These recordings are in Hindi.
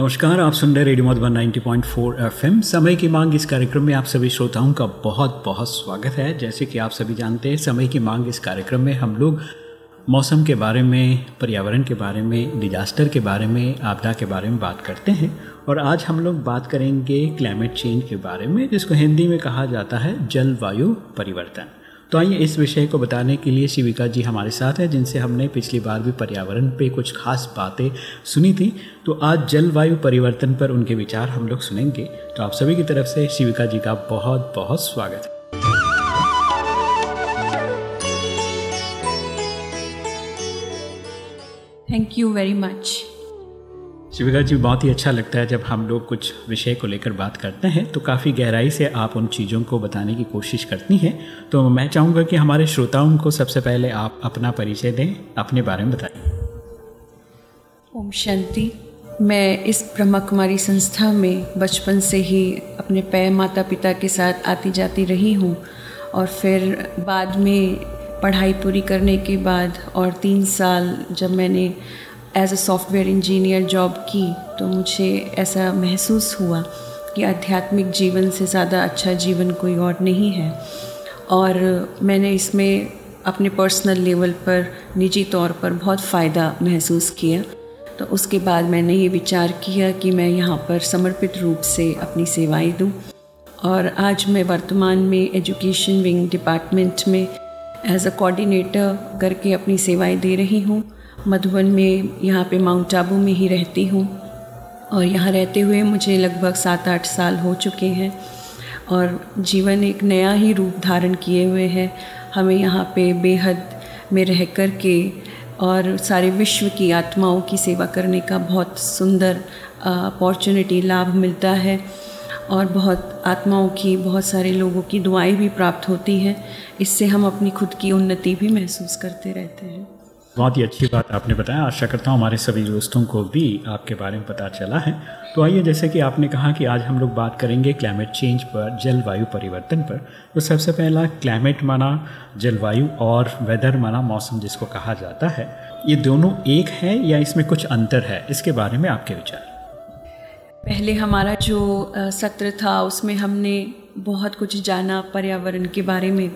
नमस्कार, आप सुन रहे रेडियो मधुबन 90.4 एफएम। समय की मांग इस कार्यक्रम में आप सभी श्रोताओं का बहुत बहुत स्वागत है। जैसे कि आप सभी जानते हैं, समय की मांग इस कार्यक्रम में हम लोग मौसम के बारे में, पर्यावरण के बारे में, डिजास्टर के बारे में, आपदा के बारे में बात करते हैं। और आज हम लोग बात करेंगे क्लाइमेट चेंज के बारे में, जिसको हिंदी में कहा जाता है जलवायु परिवर्तन। तो आइए इस विषय को बताने के लिए शिविका जी हमारे साथ हैं, जिनसे हमने पिछली बार भी पर्यावरण पे कुछ खास बातें सुनी थी। तो आज जलवायु परिवर्तन पर उनके विचार हम लोग सुनेंगे। तो आप सभी की तरफ़ से शिविका जी का बहुत बहुत स्वागत। है thank you very much Shivika ji बहुत ही अच्छा लगता है जब हम लोग कुछ विषय को लेकर बात करते हैं तो काफ़ी गहराई से आप उन चीज़ों को बताने की कोशिश करती हैं। तो मैं चाहूँगा कि हमारे श्रोताओं को सबसे पहले आप अपना परिचय दें, अपने बारे में बताइए ओम शांति। मैं इस ब्रह्मा कुमारी संस्था में बचपन से ही अपने पैर माता पिता के साथ आती जाती रही हूँ और फिर बाद में पढ़ाई पूरी करने के बाद और तीन साल जब मैंने as a software engineer job की तो मुझे ऐसा महसूस हुआ कि आध्यात्मिक जीवन से ज़्यादा अच्छा जीवन कोई और नहीं है। और मैंने इसमें अपने पर्सनल लेवल पर, निजी तौर पर बहुत फ़ायदा महसूस किया। तो उसके बाद मैंने ये विचार किया कि मैं यहाँ पर समर्पित रूप से अपनी सेवाएँ दूँ। और आज मैं वर्तमान में एजुकेशन विंग डिपार्टमेंट में एज अ कोऑर्डिनेटर करके अपनी सेवाएँ दे रही हूँ। मधुबन में यहाँ पे माउंट आबू में ही रहती हूँ। और यहाँ रहते हुए मुझे लगभग सात आठ साल हो चुके हैं। और जीवन एक नया ही रूप धारण किए हुए हैं। हमें यहाँ पे बेहद में रह कर के और सारे विश्व की आत्माओं की सेवा करने का बहुत सुंदर अपॉर्चुनिटी लाभ मिलता है। और बहुत आत्माओं की, बहुत सारे लोगों की दुआएँ भी प्राप्त होती हैं। इससे हम अपनी खुद की उन्नति भी महसूस करते रहते हैं। बहुत ही अच्छी बात आपने बताया। आशा करता हूँ हमारे सभी दोस्तों को भी आपके बारे में पता चला है। तो आइए, जैसे कि आपने कहा कि आज हम लोग बात करेंगे क्लाइमेट चेंज पर, जलवायु परिवर्तन पर। तो सबसे पहला क्लाइमेट माना, जलवायु और वेदर माना मौसम जिसको कहा जाता है। ये दोनों एक है या इसमें कुछ अंतर है? इसके बारे में आपके विचार। पहले हमारा जो सत्र था, उसमें हमने बहुत कुछ जाना पर्यावरण के बारे में।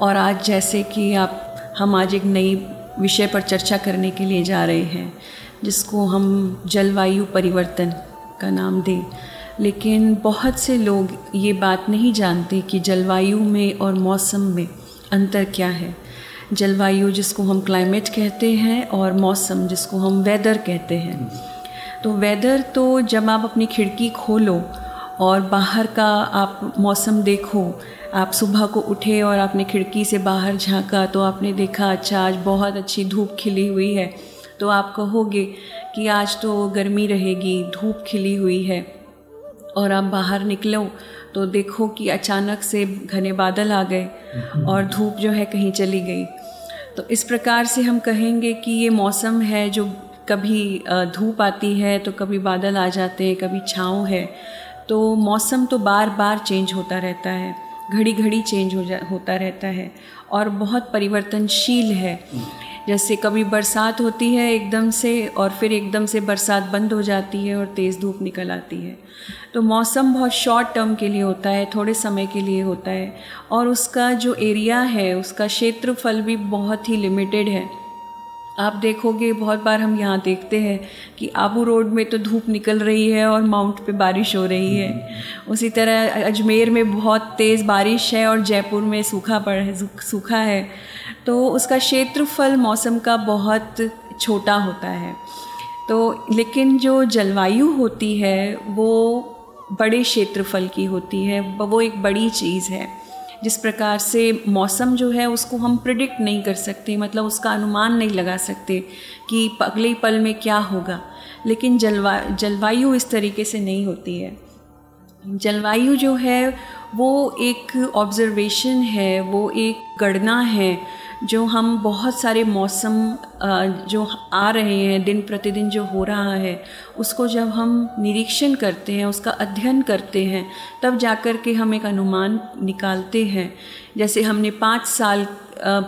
और आज जैसे कि आप, हम आज एक नई विषय पर चर्चा करने के लिए जा रहे हैं, जिसको हम जलवायु परिवर्तन का नाम दें। लेकिन बहुत से लोग ये बात नहीं जानते कि जलवायु में और मौसम में अंतर क्या है। जलवायु जिसको हम क्लाइमेट कहते हैं और मौसम जिसको हम वेदर कहते हैं। तो वेदर तो जब आप अपनी खिड़की खोलो और बाहर का आप मौसम देखो आप सुबह को उठे और आपने खिड़की से बाहर झांका तो आपने देखा अच्छा आज बहुत अच्छी धूप खिली हुई है। तो आप कहोगे कि आज तो गर्मी रहेगी, धूप खिली हुई है। और आप बाहर निकलो तो देखो कि अचानक से घने बादल आ गए और धूप जो है कहीं चली गई। तो इस प्रकार से हम कहेंगे कि ये मौसम है जो कभी धूप आती है तो कभी बादल आ जाते हैं, कभी छाँव है। तो मौसम तो बार बार चेंज होता रहता है। घड़ी घड़ी चेंज हो जा, होता रहता है और बहुत परिवर्तनशील है। जैसे कभी बरसात होती है एकदम से और फिर एकदम से बरसात बंद हो जाती है और तेज़ धूप निकल आती है। तो मौसम बहुत शॉर्ट टर्म के लिए होता है, थोड़े समय के लिए होता है और उसका जो एरिया है, उसका क्षेत्रफल भी बहुत ही लिमिटेड है। आप देखोगे बहुत बार हम यहाँ देखते हैं कि आबू रोड में तो धूप निकल रही है और माउंट पे बारिश हो रही है। उसी तरह अजमेर में बहुत तेज़ बारिश है और जयपुर में सूखा पड़ है सूखा है। तो उसका क्षेत्रफल मौसम का बहुत छोटा होता है। तो लेकिन जो जलवायु होती है वो बड़े क्षेत्रफल की होती है वो एक बड़ी चीज़ है। जिस प्रकार से मौसम जो है उसको हम प्रिडिक्ट नहीं कर सकते मतलब उसका अनुमान नहीं लगा सकते कि अगले पल में क्या होगा। लेकिन जलवा, जलवायु इस तरीके से नहीं होती है। जलवायु जो है वो एक ऑब्जर्वेशन है, वो एक गणना है जो हम बहुत सारे मौसम जो आ रहे हैं, दिन प्रतिदिन जो हो रहा है, उसको जब हम निरीक्षण करते हैं, उसका अध्ययन करते हैं, तब जाकर के हम एक अनुमान निकालते हैं। जैसे हमने पाँच साल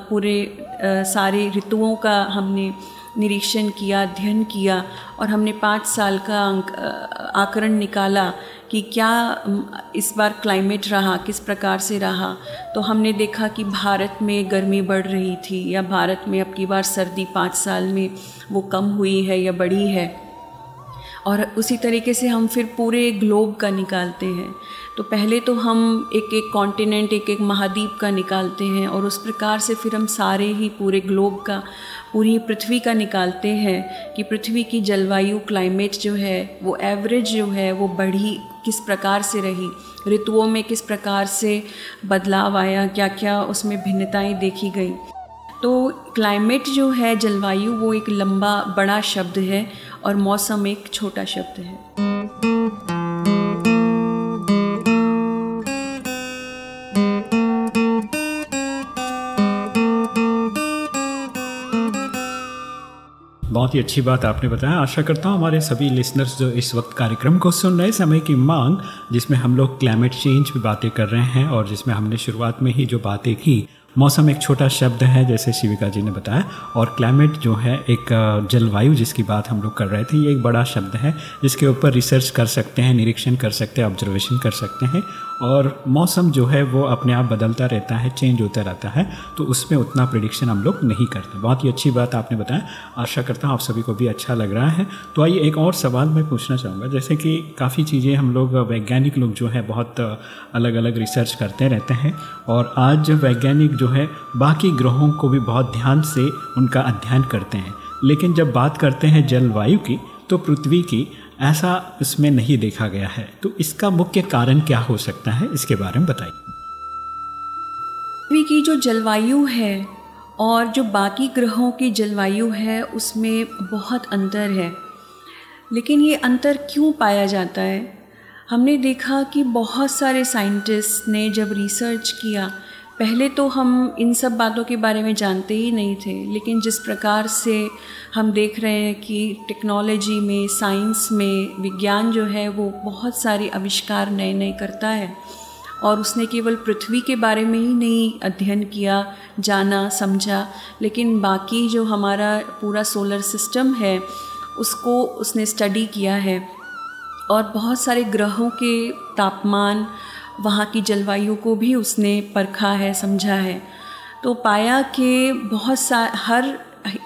पूरे सारे ऋतुओं का हमने निरीक्षण किया, अध्ययन किया और हमने पाँच साल का आकरण निकाला कि क्या इस बार क्लाइमेट रहा, किस प्रकार से रहा तो हमने देखा कि भारत में गर्मी बढ़ रही थी, या भारत में अब की बार सर्दी पाँच साल में वो कम हुई है या बढ़ी है। और उसी तरीके से हम फिर पूरे ग्लोब का निकालते हैं। तो पहले तो हम एक एक कॉन्टिनेंट एक एक महाद्वीप का निकालते हैं और उस प्रकार से फिर हम सारे ही पूरे ग्लोब का, पूरी पृथ्वी का निकालते हैं कि पृथ्वी की जलवायु क्लाइमेट जो है, वो एवरेज जो है, वो बढ़ी किस प्रकार से रही, ऋतुओं में किस प्रकार से बदलाव आया क्या क्या उसमें भिन्नताएँ देखी गई। तो क्लाइमेट जो है, जलवायु, वो एक लंबा, बड़ा शब्द है और मौसम एक छोटा शब्द है। बहुत ही अच्छी बात आपने बताया। आशा करता हूँ हमारे सभी लिसनर्स जो इस वक्त कार्यक्रम को सुन रहे समय की मांग जिसमें हम लोग क्लाइमेट चेंज पे बातें कर रहे हैं और जिसमें हमने शुरुआत में ही जो बातें की मौसम एक छोटा शब्द है, जैसे शिविका जी ने बताया। और क्लाइमेट जो है एक जलवायु जिसकी बात हम लोग कर रहे थे, ये एक बड़ा शब्द है, जिसके ऊपर रिसर्च कर सकते हैं, निरीक्षण कर सकते हैं ऑब्जर्वेशन कर सकते हैं। और मौसम जो है, वो अपने आप बदलता रहता है चेंज होता रहता है तो उसमें उतना प्रिडिक्शन हम लोग नहीं करते। बहुत ही अच्छी बात आपने बताया। आशा करता हूँ आप सभी को भी अच्छा लग रहा है। तो आइए एक और सवाल मैं पूछना चाहूँगा। जैसे कि काफ़ी चीज़ें हम लोग वैज्ञानिक लोग जो है, बहुत अलग अलग रिसर्च करते रहते हैं। और आज वैज्ञानिक जो है, बाकी ग्रहों को भी बहुत ध्यान से उनका अध्ययन करते हैं। लेकिन जब बात करते हैं जलवायु की तो पृथ्वी की, ऐसा इसमें नहीं देखा गया है। तो इसका मुख्य कारण क्या हो सकता है, इसके बारे में बताइए। पृथ्वी की जो जलवायु है, और जो बाकी ग्रहों की जलवायु है, उसमें बहुत अंतर है। लेकिन ये अंतर क्यों पाया जाता है? हमने देखा कि बहुत सारे साइंटिस्ट ने जब रिसर्च किया पहले तो हम इन सब बातों के बारे में जानते ही नहीं थे, लेकिन जिस प्रकार से हम देख रहे हैं कि टेक्नोलॉजी में साइंस में, विज्ञान जो है वो बहुत सारे आविष्कार नए नए करता है और उसने केवल पृथ्वी के बारे में ही नहीं अध्ययन किया, जाना, समझा, लेकिन बाकी जो हमारा पूरा सोलर सिस्टम है, उसको उसने स्टडी किया है और बहुत सारे ग्रहों के तापमान वहाँ की जलवायु को भी उसने परखा है, समझा है। तो पाया कि बहुत सा, हर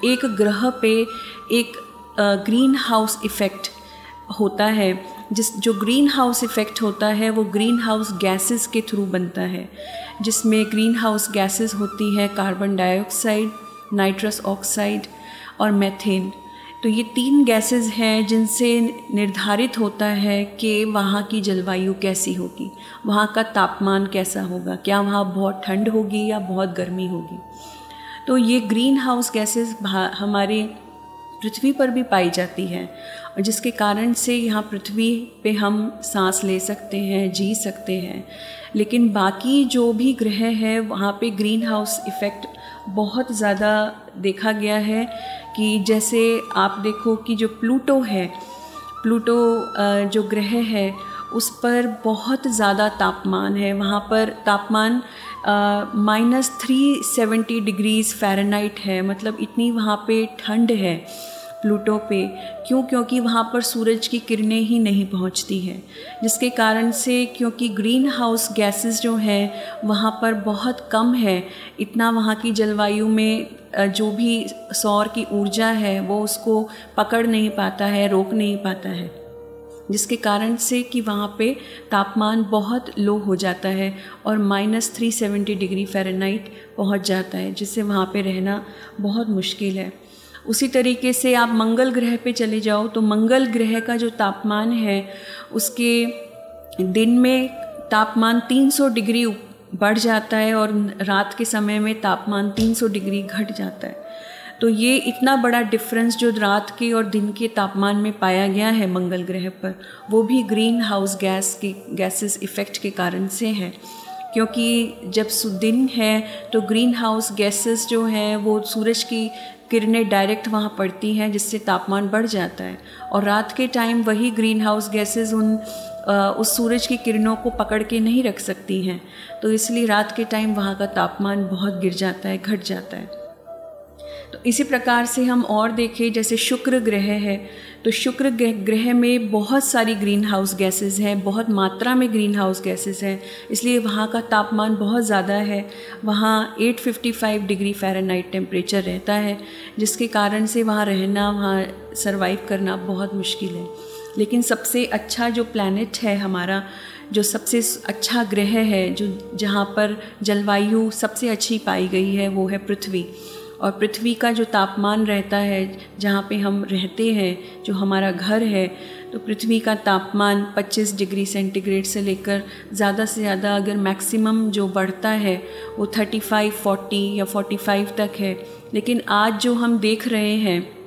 एक ग्रह पे एक ग्रीन हाउस इफ़ेक्ट होता है। जिस, जो ग्रीन हाउस इफ़ेक्ट होता है, वो ग्रीन हाउस गैसेस के थ्रू बनता है। जिसमें ग्रीन हाउस गैसेस होती है कार्बन डाइऑक्साइड नाइट्रस ऑक्साइड और मेथेन तो ये तीन गैसेस हैं जिनसे निर्धारित होता है कि वहाँ की जलवायु कैसी होगी। वहाँ का तापमान कैसा होगा? क्या वहाँ बहुत ठंड होगी या बहुत गर्मी होगी? तो ये ग्रीन हाउस गैसेस हमारे पृथ्वी पर भी पाई जाती है और जिसके कारण से यहाँ पृथ्वी पे हम सांस ले सकते हैं, जी सकते हैं। लेकिन बाकी जो भी ग्रह हैं, वहाँ पे ग्रीन हाउस इफ़ेक्ट बहुत ज़्यादा देखा गया है। कि जैसे आप देखो कि जो प्लूटो है, प्लूटो जो ग्रह है, उस पर बहुत ज़्यादा तापमान है। वहाँ पर तापमान minus three seventy degrees Fahrenheit है। मतलब इतनी वहाँ पे ठंड है प्लूटो पे। क्यों? क्योंकि वहाँ पर सूरज की किरणें ही नहीं पहुँचती हैं। जिसके कारण से क्योंकि ग्रीन हाउस गैसेस जो हैं, वहाँ पर बहुत कम है। इतना वहाँ की जलवायु में जो भी सौर की ऊर्जा है, वो उसको पकड़ नहीं पाता है, रोक नहीं पाता है। जिसके कारण से कि वहाँ पे तापमान बहुत लो हो जाता है और minus three seventy degree Fahrenheit पहुँच जाता है, जिससे वहाँ पे रहना बहुत मुश्किल है। उसी तरीके से आप मंगल ग्रह पे चले जाओ तो मंगल ग्रह का जो तापमान है, उसके दिन में तापमान 300 डिग्री बढ़ जाता है और रात के समय में तापमान 300 डिग्री घट जाता है। तो ये इतना बड़ा डिफरेंस जो रात के और दिन के तापमान में पाया गया है मंगल ग्रह पर, वो भी ग्रीन हाउस गैस के गैसेस इफ़ेक्ट के कारण से है। क्योंकि जब दिन है तो ग्रीन हाउस गैसेस जो हैं, वो सूरज की किरणें डायरेक्ट वहाँ पड़ती हैं, जिससे तापमान बढ़ जाता है। और रात के टाइम वही ग्रीन हाउस गैसेस उन उस सूरज की किरणों को पकड़ के नहीं रख सकती हैं। तो इसलिए रात के टाइम वहाँ का तापमान बहुत गिर जाता है, घट जाता है। तो इसी प्रकार से हम और देखें, जैसे शुक्र ग्रह है तो शुक्र ग्रह में बहुत सारी ग्रीन हाउस गैसेस हैं, बहुत मात्रा में ग्रीन हाउस गैसेस हैं। इसलिए वहाँ का तापमान बहुत ज़्यादा है। वहाँ 855 डिग्री फ़ारेनहाइट टेम्परेचर रहता है, जिसके कारण से वहाँ रहना, वहाँ सरवाइव करना बहुत मुश्किल है। लेकिन सबसे अच्छा जो प्लानट है हमारा जो सबसे अच्छा ग्रह है जो जहाँ पर जलवायु सबसे अच्छी पाई गई है वो है पृथ्वी। और पृथ्वी का जो तापमान रहता है जहाँ पे हम रहते हैं जो हमारा घर है तो पृथ्वी का तापमान 25 डिग्री सेंटीग्रेड से लेकर ज़्यादा से ज़्यादा अगर मैक्सिमम जो बढ़ता है वो 35, 40 या 45 तक है। लेकिन आज जो हम देख रहे हैं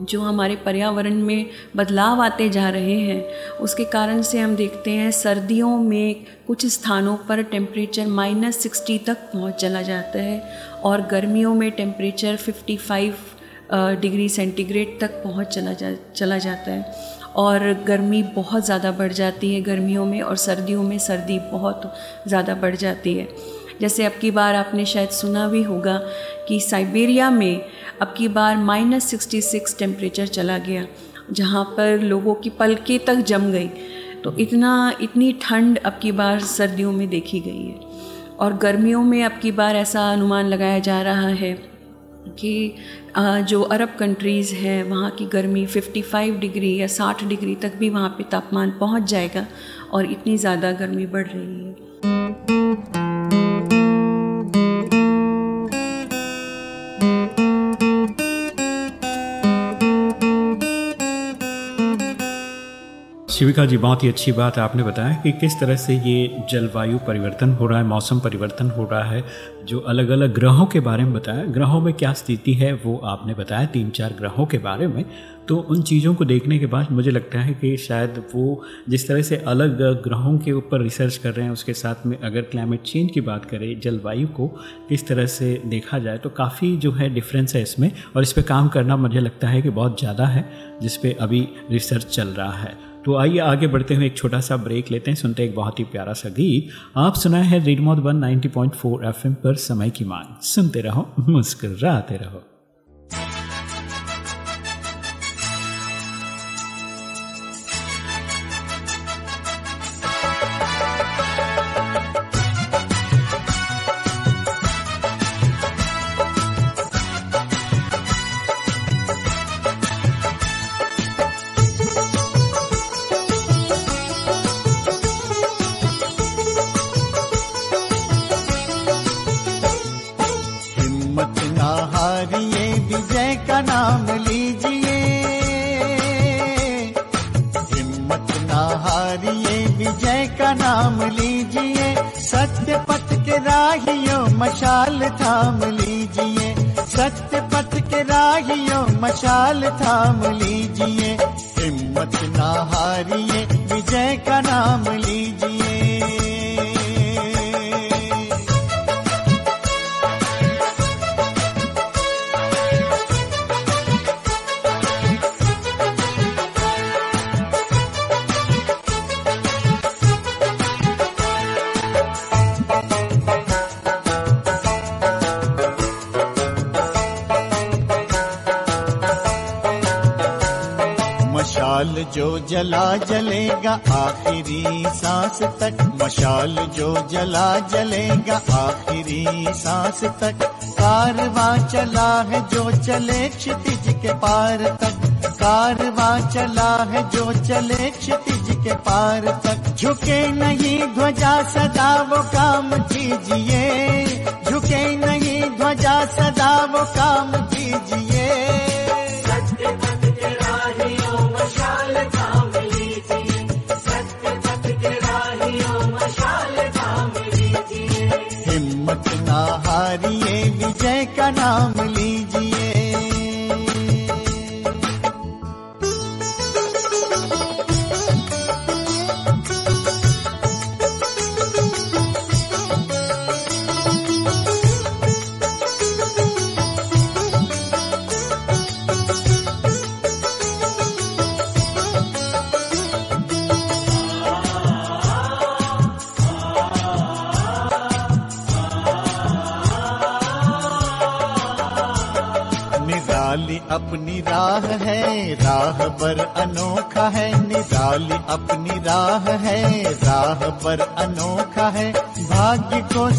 जो हमारे पर्यावरण में बदलाव आते जा रहे हैं, उसके कारण से हम देखते हैं सर्दियों में कुछ स्थानों पर टेम्परेचर माइनस सिक्सटी तक पहुँच चला जाता है और गर्मियों में टेम्परेचर 55 डिग्री सेंटीग्रेड तक पहुँच चला जा, चला जाता है। और गर्मी बहुत ज़्यादा बढ़ जाती है गर्मियों में और सर्दियों में सर्दी बहुत ज़्यादा बढ़ जाती है। जैसे अब की बार आपने शायद सुना भी होगा कि साइबेरिया में अब की बार माइनस सिक्सटी सिक्स टेम्परेचर चला गया, जहाँ पर लोगों की पलकें तक जम गई। तो इतना, इतनी ठंड अब की बार सर्दियों में देखी गई है। और गर्मियों में अब की बार ऐसा अनुमान लगाया जा रहा है कि जो अरब कंट्रीज़ हैं, वहाँ की गर्मी 55 डिग्री या 60 डिग्री तक भी वहाँ पे तापमान पहुँच जाएगा और इतनी ज़्यादा गर्मी बढ़ रही है। शिविका जी, बहुत ही अच्छी बात आपने बताया कि किस तरह से ये जलवायु परिवर्तन हो रहा है, मौसम परिवर्तन हो रहा है, जो अलग अलग ग्रहों के बारे में बताया। ग्रहों में क्या स्थिति है, वो आपने बताया तीन चार ग्रहों के बारे में। तो उन चीज़ों को देखने के बाद मुझे लगता है कि शायद वो जिस तरह से अलग ग्रहों के ऊपर रिसर्च कर रहे हैं, उसके साथ में अगर क्लाइमेट चेंज की बात करें, जलवायु को किस तरह से देखा जाए तो काफ़ी जो है डिफरेंस है इसमें। और इस पर काम करना मुझे लगता है कि बहुत ज़्यादा है, जिस पे अभी रिसर्च चल रहा है। तो आइए आगे बढ़ते हुए एक छोटा सा ब्रेक लेते हैं। सुनते एक बहुत ही प्यारा सा गीत। आप सुना है रेडमोट वन नाइनटी पॉइंट पर समय की मांग। सुनते रहो, मुस्कुराते रहो। थाम सांस तक। कारवा चला है जो चले क्षितिज के पार तक। कारवा चला है जो चले क्षितिज के पार तक। झुके नहीं ध्वजा सदा वो काम कीजिए।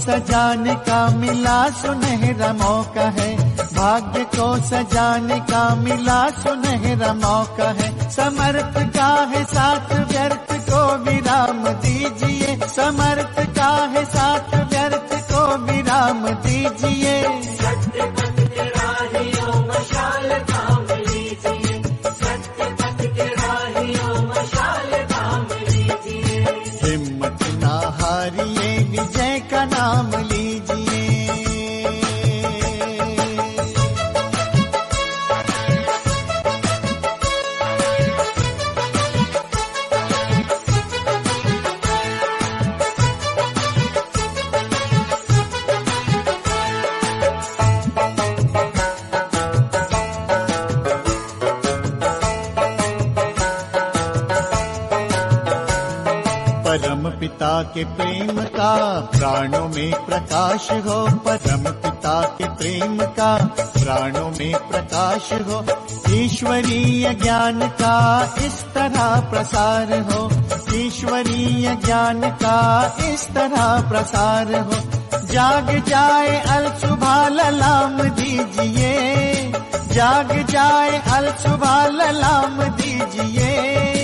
सजाने का मिला सुनहरा मौका है। भाग्य को सजाने का मिला सुनहरा मौका है। समर्थ का है साथ पिता के प्रेम का, प्राणों में प्रकाश हो। परम पिता के प्रेम का, प्राणों में प्रकाश हो। ईश्वरीय ज्ञान का इस तरह प्रसार हो। ईश्वरीय ज्ञान का इस तरह प्रसार हो। जाग जाए अल ललाम दीजिए। जाग जाए अल ललाम दीजिए।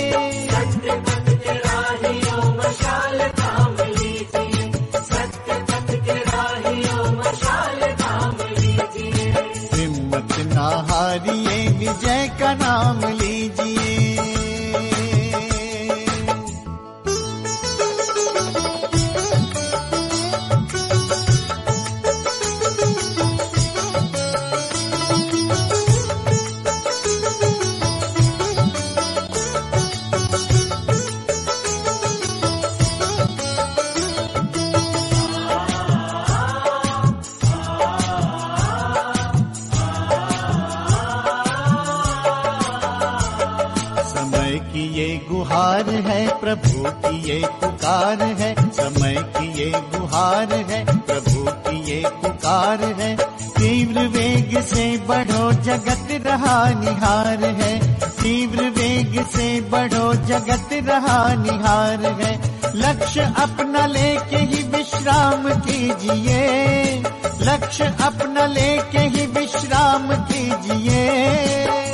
से बढ़ो जगत रहा निहार है। लक्ष्य अपना लेके ही विश्राम कीजिए। लक्ष्य अपना लेके ही विश्राम कीजिए।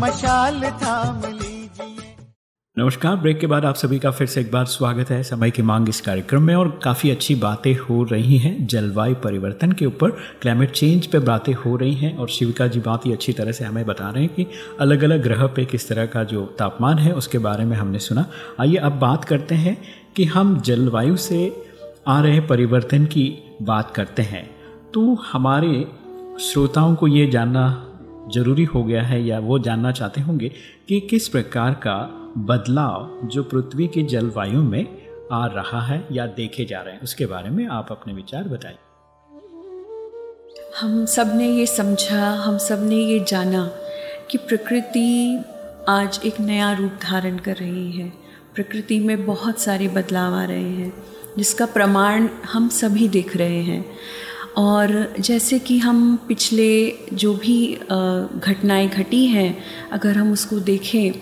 मशाल थाम लीजिए। नमस्कार, ब्रेक के बाद आप सभी का फिर से एक बार स्वागत है। समय की मांग इस कार्यक्रम में और काफ़ी अच्छी बातें हो रही हैं, जलवायु परिवर्तन के ऊपर क्लाइमेट चेंज पे बातें हो रही हैं और शिविका जी बहुत ही अच्छी तरह से हमें बता रहे हैं कि अलग अलग ग्रह पे किस तरह का जो तापमान है, उसके बारे में हमने सुना। आइए अब बात करते हैं कि हम जलवायु से आ रहे परिवर्तन की बात करते हैं। तो हमारे श्रोताओं को ये जानना ज़रूरी हो गया है या वो जानना चाहते होंगे कि किस प्रकार का बदलाव जो पृथ्वी की जलवायु में आ रहा है या देखे जा रहे हैं, उसके बारे में आप अपने विचार बताइए हम सबने ये समझा, हम सबने ये जाना कि प्रकृति आज एक नया रूप धारण कर रही है। प्रकृति में बहुत सारे बदलाव आ रहे हैं, जिसका प्रमाण हम सभी देख रहे हैं। और जैसे कि हम पिछले जो भी घटनाएँ घटी हैं, अगर हम उसको देखें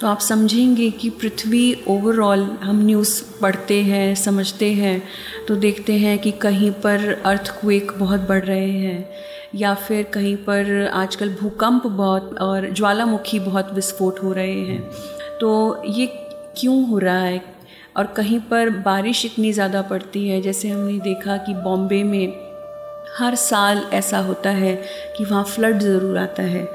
तो आप समझेंगे कि पृथ्वी ओवरऑल हम न्यूज़ पढ़ते हैं, समझते हैं तो देखते हैं कि कहीं पर अर्थक्वेक बहुत बढ़ रहे हैं, या फिर कहीं पर आजकल भूकंप बहुत और ज्वालामुखी बहुत विस्फोट हो रहे हैं। तो ये क्यों हो रहा है? और कहीं पर बारिश इतनी ज़्यादा पड़ती है, जैसे हमने देखा कि बॉम्बे में हर साल ऐसा होता है कि वहाँ फ्लड ज़रूर आता है।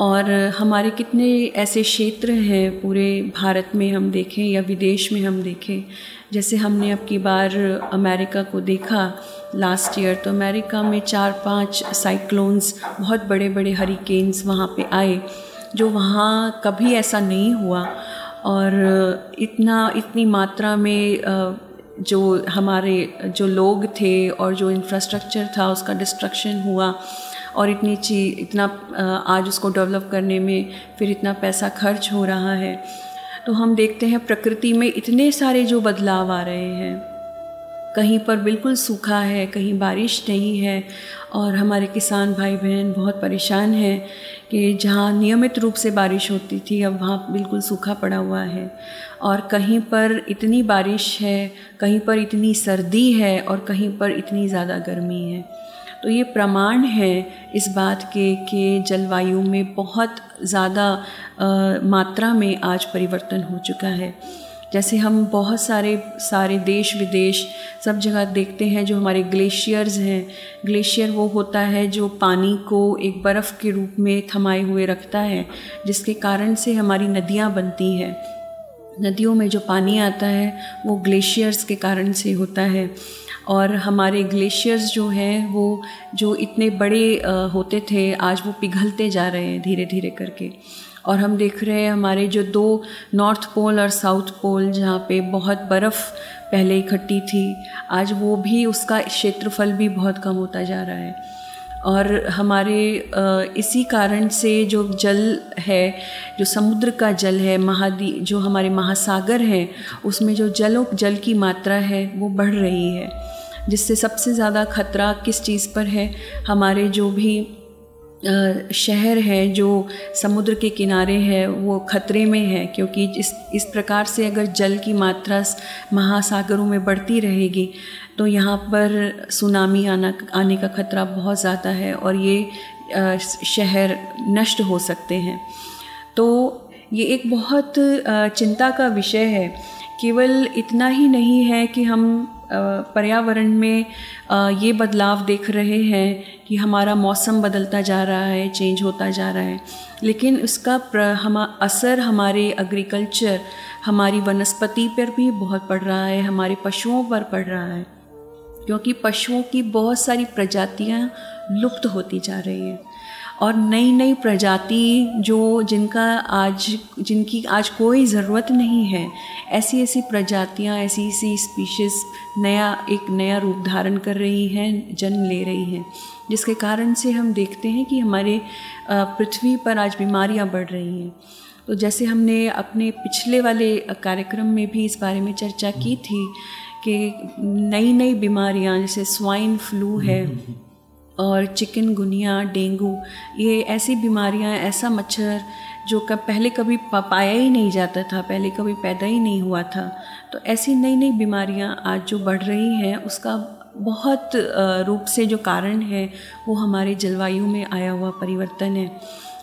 और हमारे कितने ऐसे क्षेत्र हैं पूरे भारत में हम देखें या विदेश में हम देखें। जैसे हमने अब की बार अमेरिका को देखा लास्ट ईयर तो अमेरिका में चार पाँच साइक्लोन्स बहुत बड़े बड़े हरिकेन्स वहाँ पे आए, जो वहाँ कभी ऐसा नहीं हुआ। और इतना, इतनी मात्रा में जो हमारे, जो लोग थे और जो इंफ्रास्ट्रक्चर था, उसका डिस्ट्रक्शन हुआ और इतनी चीज़ इतना आज उसको डेवलप करने में फिर इतना पैसा खर्च हो रहा है। तो हम देखते हैं प्रकृति में इतने सारे जो बदलाव आ रहे हैं। कहीं पर बिल्कुल सूखा है, कहीं बारिश नहीं है और हमारे किसान भाई बहन बहुत परेशान हैं कि जहाँ नियमित रूप से बारिश होती थी, अब वहाँ बिल्कुल सूखा पड़ा हुआ है। और कहीं पर इतनी बारिश है, कहीं पर इतनी सर्दी है और कहीं पर इतनी ज़्यादा गर्मी है। तो ये प्रमाण है इस बात के कि जलवायु में बहुत ज़्यादा मात्रा में आज परिवर्तन हो चुका है। जैसे हम बहुत सारे सारे देश विदेश सब जगह देखते हैं जो हमारे ग्लेशियर्स हैं। ग्लेशियर वो होता है जो पानी को एक बर्फ़ के रूप में थमाए हुए रखता है, जिसके कारण से हमारी नदियाँ बनती हैं। नदियों में जो पानी आता है, वो ग्लेशियर्स के कारण से होता है। और हमारे ग्लेशियर्स जो हैं, वो जो इतने बड़े होते थे, आज वो पिघलते जा रहे हैं धीरे धीरे करके। और हम देख रहे हैं, हमारे जो दो नॉर्थ पोल और साउथ पोल जहाँ पे बहुत बर्फ़ पहले इकट्ठी थी, आज वो भी, उसका क्षेत्रफल भी बहुत कम होता जा रहा है। और हमारे इसी कारण से जो जल है, जो समुद्र का जल है, महादी, जो हमारे महासागर हैं, उसमें जो जलों जल की मात्रा है, वो बढ़ रही है। जिससे सबसे ज़्यादा खतरा किस चीज़ पर है? हमारे जो भी शहर है, जो समुद्र के किनारे है, वो खतरे में है, क्योंकि इस इस प्रकार से अगर जल की मात्रा महासागरों में बढ़ती रहेगी तो यहाँ पर सुनामी आना, आने का खतरा बहुत ज़्यादा है और ये शहर नष्ट हो सकते हैं। तो ये एक बहुत चिंता का विषय है। केवल इतना ही नहीं है कि हम पर्यावरण में ये बदलाव देख रहे हैं कि हमारा मौसम बदलता जा रहा है चेंज होता जा रहा है। लेकिन उसका हम, असर हमारे एग्रीकल्चर हमारी वनस्पति पर भी बहुत पड़ रहा है, हमारे पशुओं पर पड़ रहा है। क्योंकि पशुओं की बहुत सारी प्रजातियाँ लुप्त होती जा रही हैं। और नई नई प्रजाति जो जिनका आज, जिनकी आज कोई ज़रूरत नहीं है ऐसी ऐसी प्रजातियाँ ऐसी ऐसी स्पीशीज़ नया, एक नया रूप धारण कर रही हैं, जन्म ले रही हैं। जिसके कारण से हम देखते हैं कि हमारे पृथ्वी पर आज बीमारियाँ बढ़ रही हैं। तो जैसे हमने अपने पिछले वाले कार्यक्रम में भी इस बारे में चर्चा की थी कि नई नई बीमारियाँ, जैसे स्वाइन फ्लू है और चिकन गुनिया, डेंगू, ये ऐसी बीमारियाँ, ऐसा मच्छर जो कब, पहले कभी पाया ही नहीं जाता था, पहले कभी पैदा ही नहीं हुआ था। तो ऐसी नई नई बीमारियाँ आज जो बढ़ रही हैं, उसका बहुत रूप से जो कारण है, वो हमारे जलवायु में आया हुआ परिवर्तन है।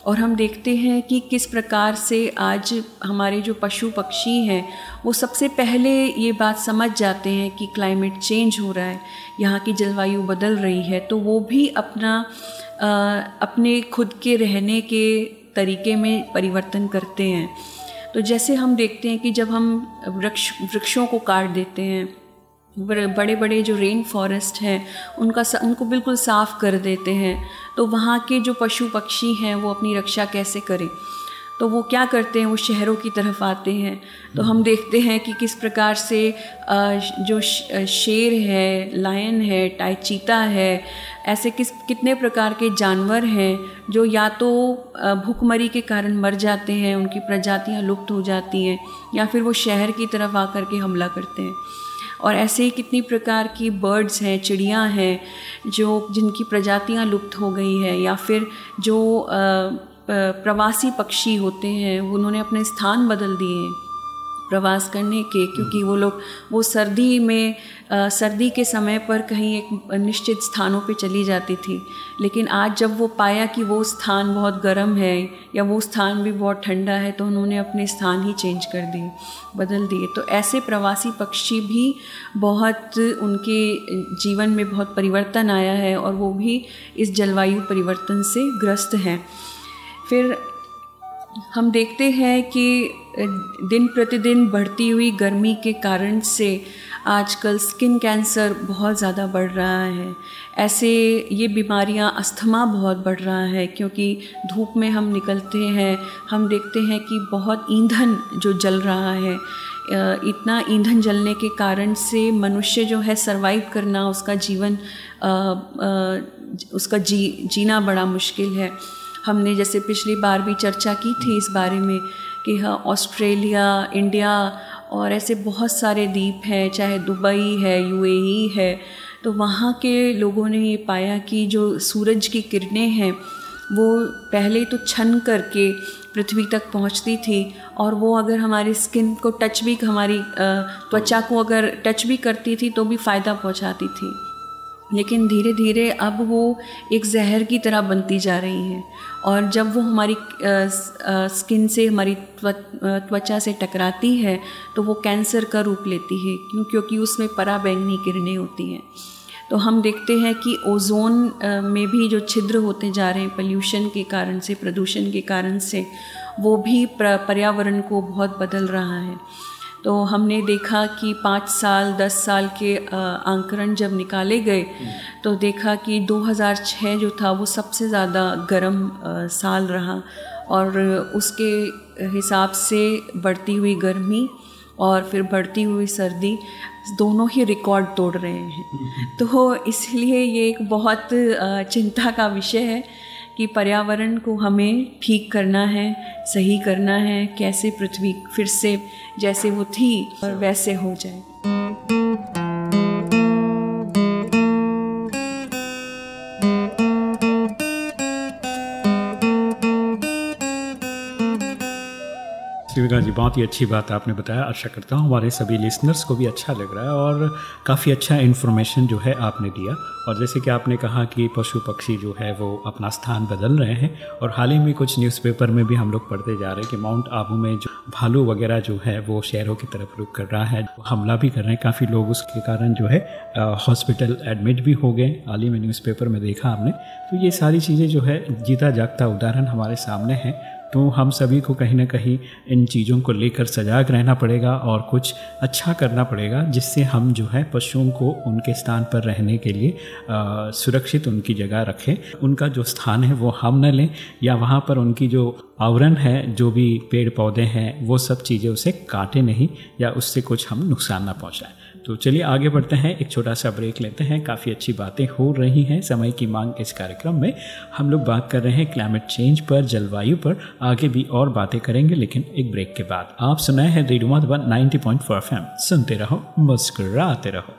और हम देखते हैं कि किस प्रकार से आज हमारे जो पशु पक्षी हैं वो सबसे पहले ये बात समझ जाते हैं कि क्लाइमेट चेंज हो रहा है यहाँ की जलवायु बदल रही है तो वो भी अपना आ, अपने खुद के रहने के तरीके में परिवर्तन करते हैं। तो जैसे हम देखते हैं कि जब हम वृक्ष वृक्षों को काट देते हैं बड़े बड़े जो रेन फॉरेस्ट हैं उनका उनको बिल्कुल साफ़ कर देते हैं। तो वहाँ के जो पशु पक्षी हैं वो अपनी रक्षा कैसे करें? तो वो क्या करते हैं? वो शहरों की तरफ़ आते हैं। तो हम देखते हैं कि किस प्रकार से जो शेर है लायन है टाई चीता है ऐसे किस कितने प्रकार के जानवर हैं जो या तो भूखमरी के कारण मर जाते हैं उनकी प्रजातियाँ लुप्त हो जाती हैं या फिर वो शहर की तरफ़ आकर के हमला करते हैं। और ऐसे ही कितनी प्रकार की बर्ड्स हैं, चिड़ियाँ हैं, जो जिनकी प्रजातियाँ लुप्त हो गई है, या फिर जो प्रवासी पक्षी होते हैं, उन्होंने अपने स्थान बदल दिए प्रवास करने के क्योंकि वो लोग वो सर्दी में आ, सर्दी के समय पर कहीं एक निश्चित स्थानों पे चली जाती थी। लेकिन आज जब वो पाया कि वो स्थान बहुत गर्म है या वो स्थान भी बहुत ठंडा है तो उन्होंने अपने स्थान ही चेंज कर दिए बदल दिए। तो ऐसे प्रवासी पक्षी भी बहुत उनके जीवन में बहुत परिवर्तन आया है और वो भी इस जलवायु परिवर्तन से ग्रस्त हैं। फिर हम देखते हैं कि दिन प्रतिदिन बढ़ती हुई गर्मी के कारण से आजकल स्किन कैंसर बहुत ज़्यादा बढ़ रहा है। ऐसे ये बीमारियाँ अस्थमा बहुत बढ़ रहा है, क्योंकि धूप में हम निकलते हैं, हम देखते हैं कि बहुत ईंधन जो जल रहा है इतना ईंधन जलने के कारण से मनुष्य जो है सरवाइव करना उसका जीवन उसका जी, जीना बड़ा मुश्किल है। हमने जैसे पिछली बार भी चर्चा की थी इस बारे में कि हाँ ऑस्ट्रेलिया, इंडिया और ऐसे बहुत सारे द्वीप हैं, चाहे दुबई है, यूएई है। तो वहाँ के लोगों ने ये पाया कि जो सूरज की किरणें हैं, वो पहले तो छन करके पृथ्वी तक पहुँचती थी और वो अगर हमारी स्किन को टच भी, हमारी त्वचा को अगर टच भी करती थी तो भी फ़ायदा पहुंचाती थी। लेकिन धीरे धीरे अब वो एक जहर की तरह बनती जा रही हैं। और जब वो हमारी स्किन से हमारी त्वचा से टकराती है तो वो कैंसर का रूप लेती है, क्यों? क्योंकि उसमें पराबैंगनी किरणें होती हैं। तो हम देखते हैं कि ओजोन में भी जो छिद्र होते जा रहे हैं पल्यूशन के कारण से, प्रदूषण के कारण से, वो भी पर्यावरण को बहुत बदल रहा है। तो हमने देखा कि पाँच साल दस साल के आंकड़न जब निकाले गए तो देखा कि 2006 जो था वो सबसे ज़्यादा गर्म साल रहा और उसके हिसाब से बढ़ती हुई गर्मी और फिर बढ़ती हुई सर्दी दोनों ही रिकॉर्ड तोड़ रहे हैं। तो इसलिए ये एक बहुत चिंता का विषय है कि पर्यावरण को हमें ठीक करना है, सही करना है, कैसे पृथ्वी फिर से जैसे वो थी और वैसे हो जाए। शिविका जी बहुत ही अच्छी बात आपने बताया। आशा करता हूँ हमारे सभी लिसनर्स को भी अच्छा लग रहा है और काफ़ी अच्छा इन्फॉर्मेशन जो है आपने दिया। और जैसे कि आपने कहा कि पशु पक्षी जो है वो अपना स्थान बदल रहे हैं और हाल ही में कुछ न्यूज़पेपर में भी हम लोग पढ़ते जा रहे हैं कि माउंट आबू में जो भालू वगैरह जो है वो शहरों की तरफ़ रुक कर रहा है। हमला भी कर रहे हैं। काफ़ी लोग उसके कारण जो है हॉस्पिटल एडमिट भी हो गए। हाल ही में न्यूज़पेपर में देखा आपने तो ये सारी चीज़ें जो है जीता जागता उदाहरण हमारे सामने हैं। तो हम सभी को कहीं ना कहीं इन चीज़ों को लेकर सजाग रहना पड़ेगा और कुछ अच्छा करना पड़ेगा जिससे हम जो है पशुओं को उनके स्थान पर रहने के लिए आ, सुरक्षित उनकी जगह रखें। उनका जो स्थान है वो हम न लें या वहाँ पर उनकी जो आवरण है जो भी पेड़ पौधे हैं वो सब चीज़ें उसे काटे नहीं या उससे कुछ हम नुकसान ना पहुँचाएँ। तो चलिए आगे बढ़ते हैं, एक छोटा सा ब्रेक लेते हैं। काफ़ी अच्छी बातें हो रही हैं, समय की मांग इस कार्यक्रम में। हम लोग बात कर रहे हैं क्लाइमेट चेंज पर, जलवायु पर। आगे भी और बातें करेंगे, लेकिन एक ब्रेक के बाद। आप सुनाए हैं रेडियो मधुबन नाइनटी पॉइंट सुनते रहो, मुस्कुराते रहो।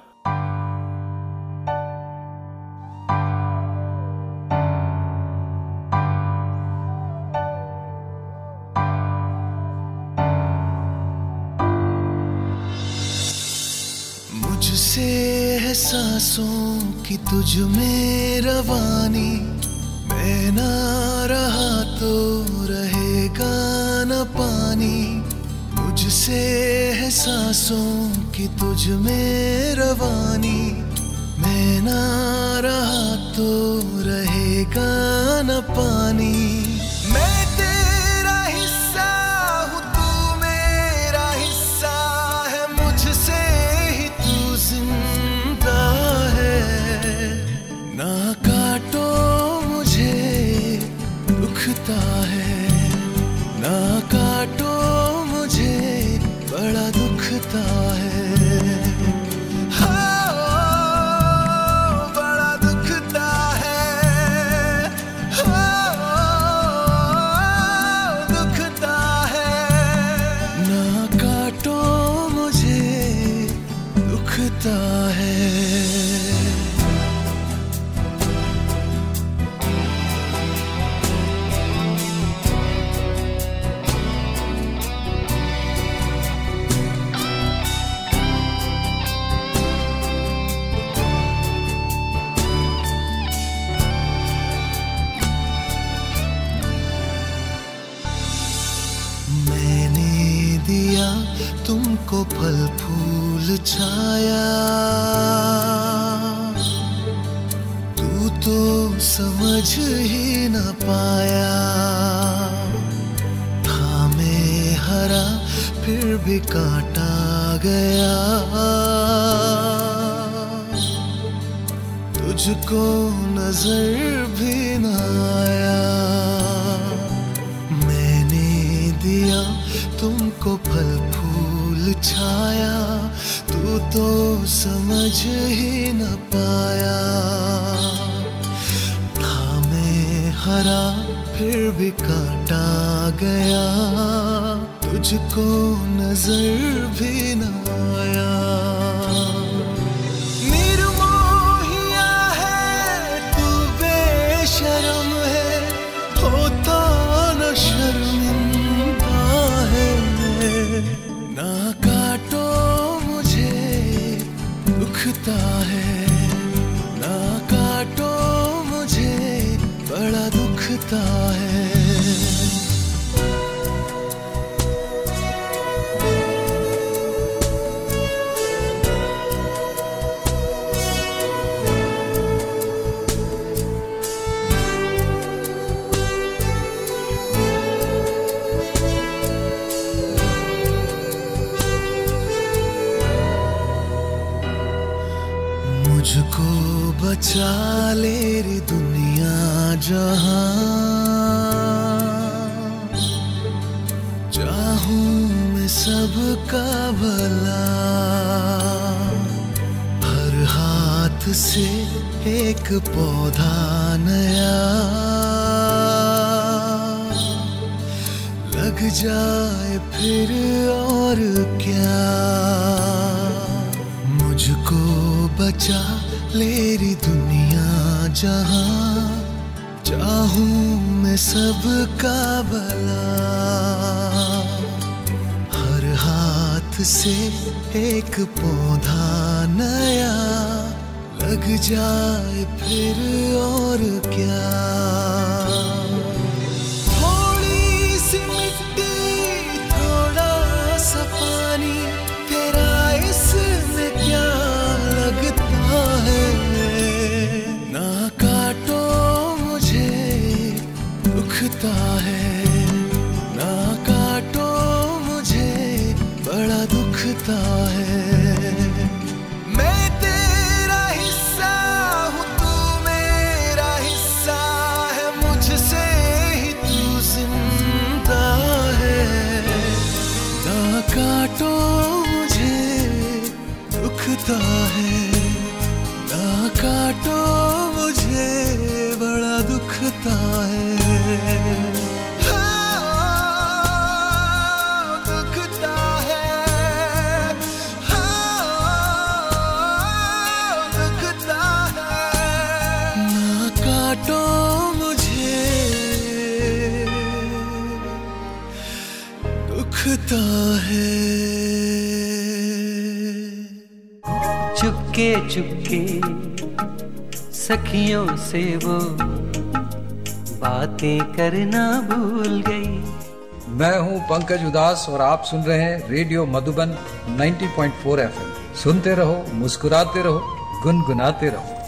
सांसों की तुझ में रवानी। मैं ना रहा तो रहेगा न पानी। मुझसे है सांसों की तुझ में रवानी। मैं ना रहा तो रहेगा न पानी। दुखता एक पौधा नया लग जाए फिर और क्या? दुखता है सखियों से वो बातें करना भूल गई। मैं हूँ पंकज उदास और आप सुन रहे हैं रेडियो मधुबन 90.4 एफएम। सुनते रहो मुस्कुराते रहो गुनगुनाते रहो।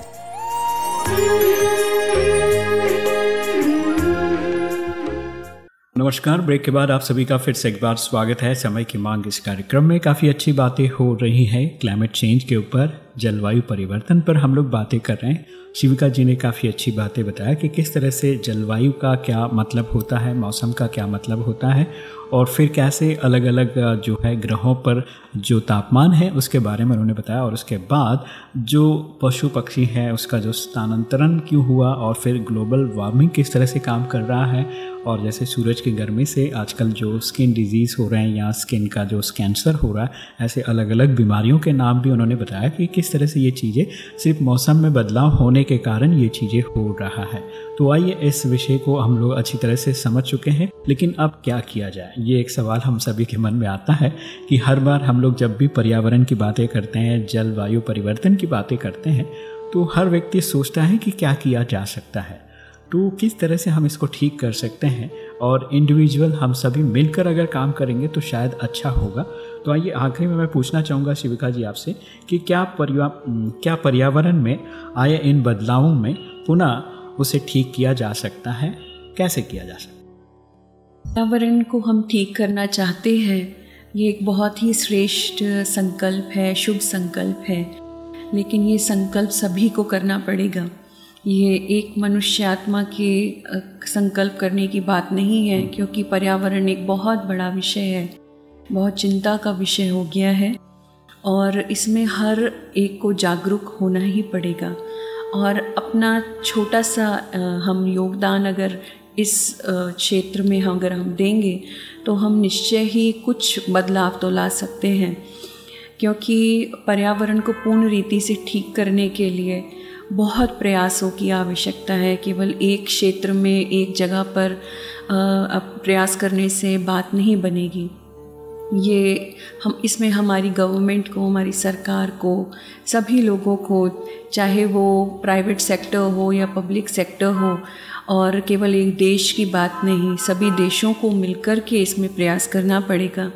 नमस्कार ब्रेक के बाद आप सभी का फिर से एक बार स्वागत है। समय की मांग इस कार्यक्रम में काफ़ी अच्छी बातें हो रही हैं। क्लाइमेट चेंज के ऊपर जलवायु परिवर्तन पर हम लोग बातें कर रहे हैं। शिविका जी ने काफ़ी अच्छी बातें बताया कि किस तरह से जलवायु का क्या मतलब होता है, मौसम का क्या मतलब होता है और फिर कैसे अलग अलग जो है ग्रहों पर जो तापमान है उसके बारे में उन्होंने बताया और उसके बाद जो पशु पक्षी है उसका जो स्थानांतरण क्यों हुआ और फिर ग्लोबल वार्मिंग किस तरह से काम कर रहा है और जैसे सूरज की गर्मी से आजकल जो स्किन डिज़ीज़ हो रहे हैं या स्किन का जो कैंसर हो रहा है, ऐसे अलग अलग बीमारियों के नाम भी उन्होंने बताया कि किस तरह से ये चीज़ें सिर्फ़ मौसम में बदलाव होने के कारण ये चीज़ें हो रहा है। तो आइए इस विषय को हम लोग अच्छी तरह से समझ चुके हैं। लेकिन अब क्या किया जाए? ये एक सवाल हम सभी के मन में आता है कि हर बार हम लोग जब भी पर्यावरण की बातें करते हैं जलवायु परिवर्तन की बातें करते हैं तो हर व्यक्ति सोचता है कि क्या किया जा सकता है। तो किस तरह से हम इसको ठीक कर सकते हैं? और इंडिविजुअल हम सभी मिलकर अगर काम करेंगे तो शायद अच्छा होगा। तो आइए आखिरी में मैं पूछना चाहूँगा शिविका जी आपसे कि क्या परिवा क्या पर्यावरण में आए इन बदलावों में पुनः उसे ठीक किया जा सकता है? कैसे किया जा सकता पर्यावरण को हम ठीक करना चाहते हैं ये एक बहुत ही श्रेष्ठ संकल्प है शुभ संकल्प है। लेकिन ये संकल्प सभी को करना पड़ेगा। ये एक मनुष्यात्मा के संकल्प करने की बात नहीं है क्योंकि पर्यावरण एक बहुत बड़ा विषय है। बहुत चिंता का विषय हो गया है और इसमें हर एक को जागरूक होना ही पड़ेगा। और अपना छोटा सा हम योगदान अगर इस क्षेत्र में हम अगर हम देंगे तो हम निश्चय ही कुछ बदलाव तो ला सकते हैं। क्योंकि पर्यावरण को पूर्ण रीति से ठीक करने के लिए बहुत प्रयासों की आवश्यकता है। केवल एक क्षेत्र में एक जगह पर प्रयास करने से बात नहीं बनेगी। ये हम, इसमें हमारी गवर्नमेंट को, हमारी सरकार को, सभी लोगों को, चाहे वो प्राइवेट सेक्टर हो या पब्लिक सेक्टर हो, और केवल एक देश की बात नहीं, सभी देशों को मिलकर के इसमें प्रयास करना पड़ेगा।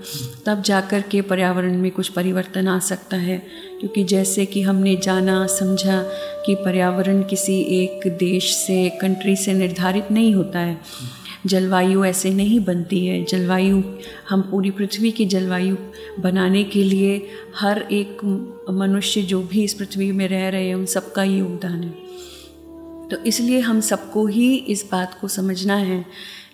तब जाकर के पर्यावरण में कुछ परिवर्तन आ सकता है, क्योंकि जैसे कि हमने जाना, समझा कि पर्यावरण किसी एक देश से कंट्री से निर्धारित नहीं होता है। जलवायु ऐसे नहीं बनती है। जलवायु, हम पूरी पृथ्वी की जलवायु बनाने के लिए हर एक मनुष्य जो भी इस पृथ्वी में रह रहे हैं, उन सबका ही योगदान है। तो इसलिए हम सबको ही इस बात को समझना है।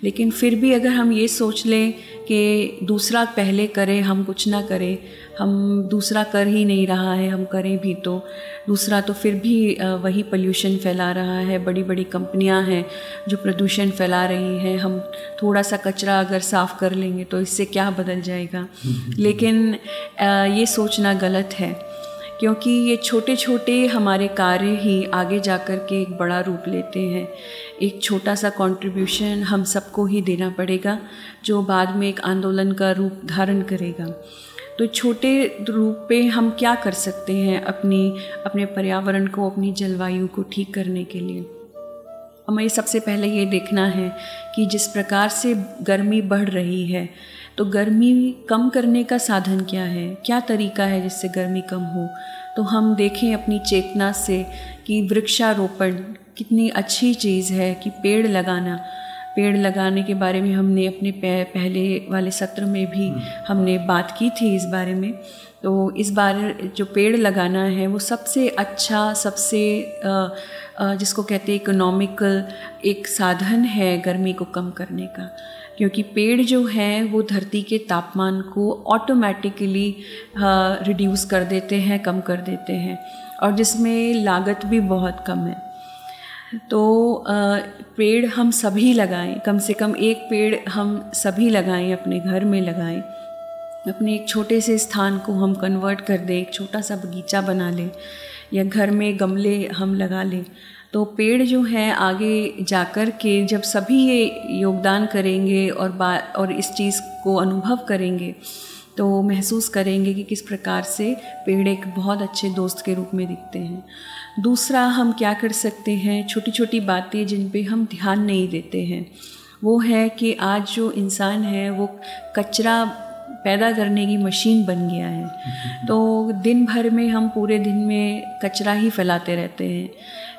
लेकिन फिर भी अगर हम ये सोच लें कि दूसरा पहले करे, हम कुछ ना करें हम दूसरा कर ही नहीं रहा है हम करें भी तो। दूसरा तो फिर भी वही पोल्यूशन फैला रहा है बड़ी बड़ी कंपनियाँ हैं जो प्रदूषण फैला रही हैं। हम थोड़ा सा कचरा अगर साफ़ कर लेंगे तो इससे क्या बदल जाएगा? लेकिन ये सोचना गलत है क्योंकि ये छोटे छोटे हमारे कार्य ही आगे जा कर के एक बड़ा रूप लेते हैं। एक छोटा सा कंट्रीब्यूशन हम सबको ही देना पड़ेगा जो बाद में एक आंदोलन का रूप धारण करेगा। तो छोटे रूप पे हम क्या कर सकते हैं अपनी, अपने पर्यावरण को, अपनी जलवायु को ठीक करने के लिए? हमें सबसे पहले ये देखना है कि जिस प्रकार से गर्मी बढ़ रही है तो गर्मी कम करने का साधन क्या है? क्या तरीका है जिससे गर्मी कम हो? तो हम देखें अपनी चेतना से कि वृक्षारोपण कितनी अच्छी चीज़ है कि पेड़ लगाना। पेड़ लगाने के बारे में हमने अपने पहले वाले सत्र में भी हमने बात की थी इस बारे में। तो इस बार जो पेड़ लगाना है वो सबसे अच्छा सबसे जिसको कहते हैं इकोनॉमिकल एक साधन है गर्मी को कम करने का। क्योंकि पेड़ जो है वो धरती के तापमान को ऑटोमेटिकली रिड्यूस कर देते हैं कम कर देते हैं। और जिसमें लागत भी बहुत कम है। तो पेड़ हम सभी लगाएँ, कम से कम एक पेड़ हम सभी लगाएँ, अपने घर में लगाएँ। अपने एक छोटे से स्थान को हम कन्वर्ट कर दें, एक छोटा सा बगीचा बना लें, या घर में गमले हम लगा लें। तो पेड़ जो है, आगे जाकर के जब सभी ये योगदान करेंगे और बा, और इस चीज़ को अनुभव करेंगे तो महसूस करेंगे कि किस प्रकार से पेड़ एक बहुत अच्छे दोस्त के रूप में दिखते हैं। दूसरा हम क्या कर सकते हैं? छोटी छोटी बातें जिन पे हम ध्यान नहीं देते हैं। वो है कि आज जो इंसान है वो कचरा पैदा करने की मशीन बन गया है। तो दिन भर में हम पूरे दिन में कचरा ही फैलाते रहते हैं।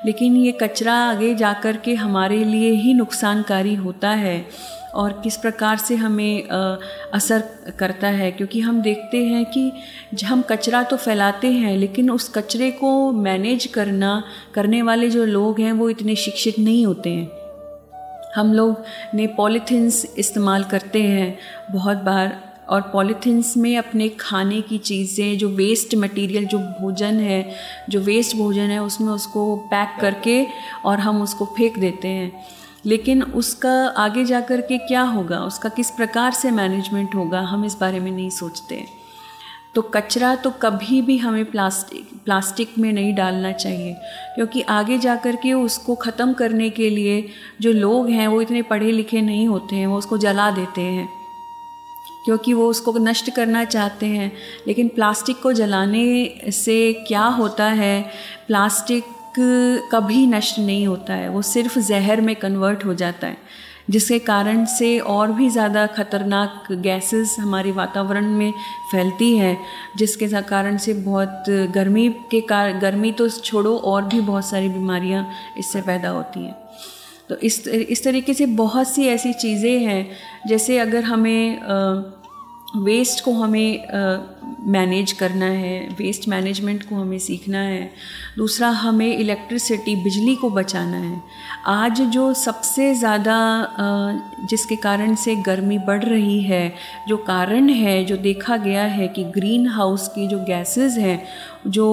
लेकिन ये कचरा आगे जा कर के हमारे लिए ही नुकसानकारी होता है। और किस प्रकार से हमें असर करता है, क्योंकि हम देखते हैं कि हम कचरा तो फैलाते हैं, लेकिन उस कचरे को मैनेज करना, करने वाले जो लोग हैं, वो इतने शिक्षित नहीं होते हैं। हम लोग ने पॉलीथीन्स इस्तेमाल करते हैं बहुत बार, और पॉलीथीन्स में अपने खाने की चीज़ें, जो वेस्ट मटेरियल जो भोजन है, जो वेस्ट भोजन है, उसमें उसको पैक करके और हम उसको फेंक देते हैं। लेकिन उसका आगे जा कर के क्या होगा? उसका किस प्रकार से मैनेजमेंट होगा? हम इस बारे में नहीं सोचते। तो कचरा तो कभी भी हमें प्लास्टिक प्लास्टिक में नहीं डालना चाहिए। क्योंकि आगे जा कर के उसको ख़त्म करने के लिए जो लोग हैं, वो इतने पढ़े लिखे नहीं होते हैं, वो उसको जला देते हैं। क्योंकि वो उसको नष्ट करना चाहते हैं। लेकिन प्लास्टिक को जलाने से क्या होता है? प्लास्टिक कभी नष्ट नहीं होता है। वो सिर्फ़ जहर में कन्वर्ट हो जाता है, जिसके कारण से और भी ज़्यादा खतरनाक गैसेस हमारे वातावरण में फैलती हैं, जिसके कारण से बहुत गर्मी के कार गर्मी तो छोड़ो, और भी बहुत सारी बीमारियाँ इससे पैदा होती हैं। तो इस इस तरीके से बहुत सी ऐसी चीज़ें हैं, जैसे अगर हमें वेस्ट को हमें मैनेज करना है वेस्ट मैनेजमेंट को हमें सीखना है। दूसरा, हमें इलेक्ट्रिसिटी बिजली को बचाना है। आज जो सबसे ज़्यादा जिसके कारण से गर्मी बढ़ रही है, जो कारण है, जो देखा गया है कि ग्रीन हाउस की जो गैसेस हैं, जो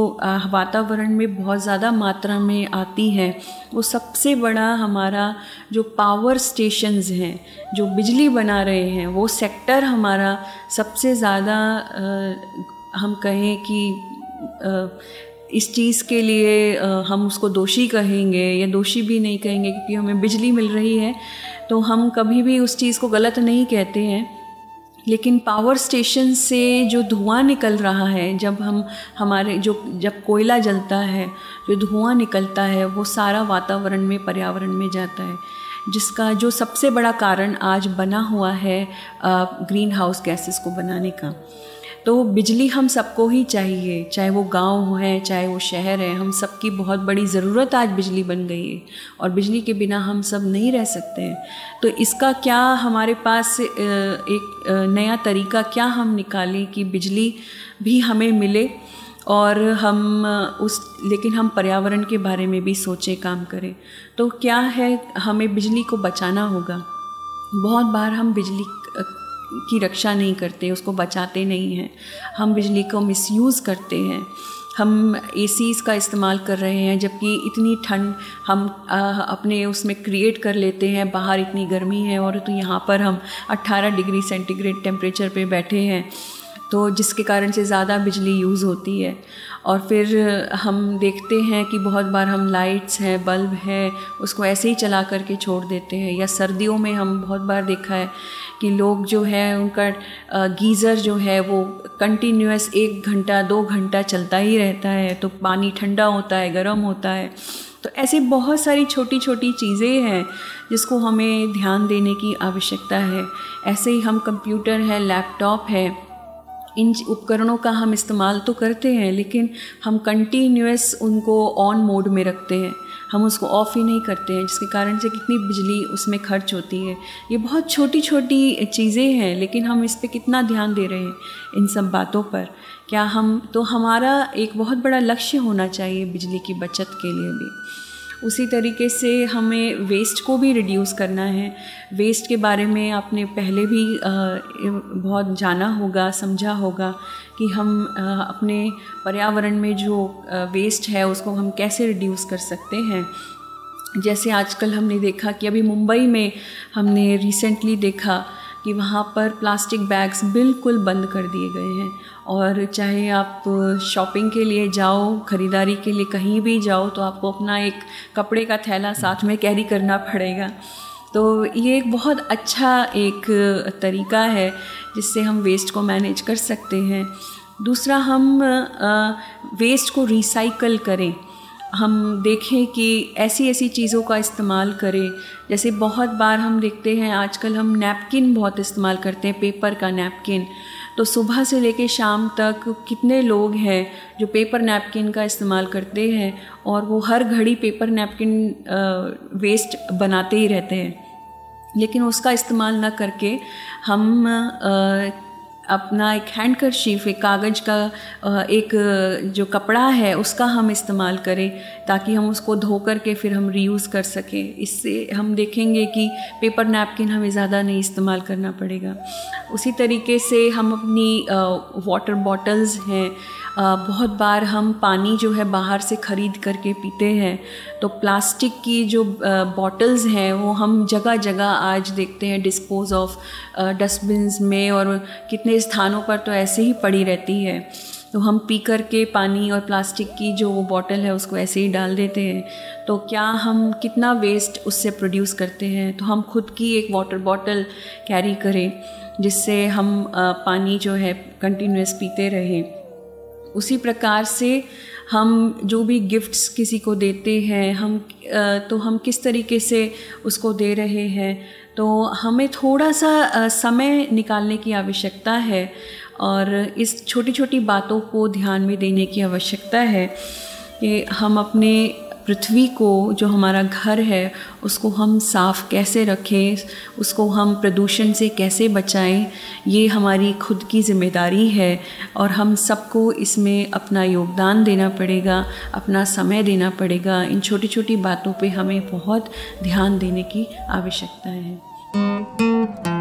वातावरण में बहुत ज़्यादा मात्रा में आती हैं, वो सबसे बड़ा हमारा जो पावर स्टेशंस हैं, जो बिजली बना रहे हैं, वो सेक्टर हमारा सबसे ज़्यादा हम कहें कि इस चीज़ के लिए हम उसको दोषी कहेंगे या दोषी भी नहीं कहेंगे क्योंकि हमें बिजली मिल रही है तो हम कभी भी उस चीज़ को गलत नहीं कहते हैं। लेकिन पावर स्टेशन से जो धुआँ निकल रहा है, जब हम, हमारे जो, जब कोयला जलता है, जो धुआँ निकलता है, वो सारा वातावरण में, पर्यावरण में जाता है। जिसका जो सबसे बड़ा कारण आज बना हुआ है ग्रीन हाउस गैसेस को बनाने का। तो बिजली हम सबको ही चाहिए, चाहे वो गाँव है चाहे वो शहर है, हम सबकी बहुत बड़ी ज़रूरत आज बिजली बन गई है और बिजली के बिना हम सब नहीं रह सकते हैं। तो इसका क्या हमारे पास एक नया तरीका क्या हम निकालें कि बिजली भी हमें मिले और हम उस, लेकिन हम पर्यावरण के बारे में भी सोचें, काम करें। तो क्या है, हमें बिजली को बचाना होगा? बहुत बार हम बिजली की रक्षा नहीं करते उसको बचाते नहीं हैं। हम बिजली को मिसयूज़ करते हैं। हम ए का इस्तेमाल कर रहे हैं जबकि इतनी ठंड हम आ, अपने उसमें क्रिएट कर लेते हैं। बाहर इतनी गर्मी है और तो यहाँ पर हम 18 डिग्री सेंटीग्रेड टेम्परेचर पे बैठे हैं। तो जिसके कारण से ज़्यादा बिजली यूज़ होती है। और फिर हम देखते हैं कि बहुत बार हम लाइट्स हैं, बल्ब है, उसको ऐसे ही चला करके छोड़ देते हैं। या सर्दियों में हम बहुत बार देखा है कि लोग जो है, उनका गीज़र जो है, वो कंटिन्यूस एक घंटा, दो घंटा चलता ही रहता है। तो पानी ठंडा होता है, गर्म होता है। तो ऐसी बहुत सारी छोटी छोटी चीज़ें हैं जिसको हमें ध्यान देने की आवश्यकता है। ऐसे ही हम कंप्यूटर है, लैपटॉप है इन उपकरणों का हम इस्तेमाल तो करते हैं, लेकिन हम कंटिन्यूस उनको ऑन मोड में रखते हैं। हम उसको ऑफ़ ही नहीं करते हैं, जिसके कारण से कितनी बिजली उसमें खर्च होती है। ये बहुत छोटी छोटी चीज़ें हैं, लेकिन हम इस पर कितना ध्यान दे रहे हैं इन सब बातों पर। क्या हम तो हमारा एक बहुत बड़ा लक्ष्य होना चाहिए बिजली की बचत के लिए भी। उसी तरीके से हमें वेस्ट को भी रिड्यूस करना है। वेस्ट के बारे में आपने पहले भी बहुत जाना होगा, समझा होगा कि हम अपने पर्यावरण में जो वेस्ट है उसको हम कैसे रिड्यूस कर सकते हैं। जैसे आजकल हमने देखा कि अभी मुंबई में हमने रिसेंटली देखा कि वहाँ पर प्लास्टिक बैग्स बिल्कुल बंद कर दिए गए हैं। और चाहे आप शॉपिंग के लिए जाओ, ख़रीदारी के लिए कहीं भी जाओ तो आपको अपना एक कपड़े का थैला साथ में कैरी करना पड़ेगा। तो ये एक बहुत अच्छा एक तरीका है जिससे हम वेस्ट को मैनेज कर सकते हैं। दूसरा, हम वेस्ट को रिसाइकल करें। हम देखें कि ऐसी ऐसी चीज़ों का इस्तेमाल करें। जैसे बहुत बार हम देखते हैं, आजकल हम नैपकिन बहुत इस्तेमाल करते हैं पेपर का नैपकिन तो सुबह से लेकर शाम तक कितने लोग हैं जो पेपर नैपकिन का इस्तेमाल करते हैं और वो हर घड़ी पेपर नैपकिन वेस्ट बनाते ही रहते हैं। लेकिन उसका इस्तेमाल ना करके हम आ, अपना एक हैंड कर शीफ एक कागज़ का एक, जो कपड़ा है, उसका हम इस्तेमाल करें, ताकि हम उसको धो कर के फिर हम रीयूज़ कर सकें। इससे हम देखेंगे कि पेपर नैपकिन हमें ज़्यादा नहीं इस्तेमाल करना पड़ेगा। उसी तरीके से हम अपनी वाटर बॉटल्स हैं बहुत बार हम पानी जो है बाहर से ख़रीद करके पीते हैं तो प्लास्टिक की जो बॉटल्स हैं, वो हम जगह जगह आज देखते हैं डिस्पोज ऑफ़ डस्टबिन्स में और कितने स्थानों पर तो ऐसे ही पड़ी रहती है। तो हम पी कर के पानी और प्लास्टिक की जो वो बॉटल है उसको ऐसे ही डाल देते हैं। तो क्या हम कितना वेस्ट उससे प्रोड्यूस करते हैं? तो हम खुद की एक वाटर बॉटल कैरी करें, जिससे हम पानी जो है कंटिन्यूस पीते रहें। उसी प्रकार से हम जो भी गिफ्ट्स किसी को देते हैं, हम तो हम किस तरीके से उसको दे रहे हैं तो हमें थोड़ा सा समय निकालने की आवश्यकता है और इस छोटी छोटी बातों को ध्यान में देने की आवश्यकता है कि हम अपने पृथ्वी को जो हमारा घर है, उसको हम साफ़ कैसे रखें, उसको हम प्रदूषण से कैसे बचाएँ, ये हमारी खुद की ज़िम्मेदारी है और हम सबको इसमें अपना योगदान देना पड़ेगा, अपना समय देना पड़ेगा। इन छोटी छोटी बातों पे हमें बहुत ध्यान देने की आवश्यकता है।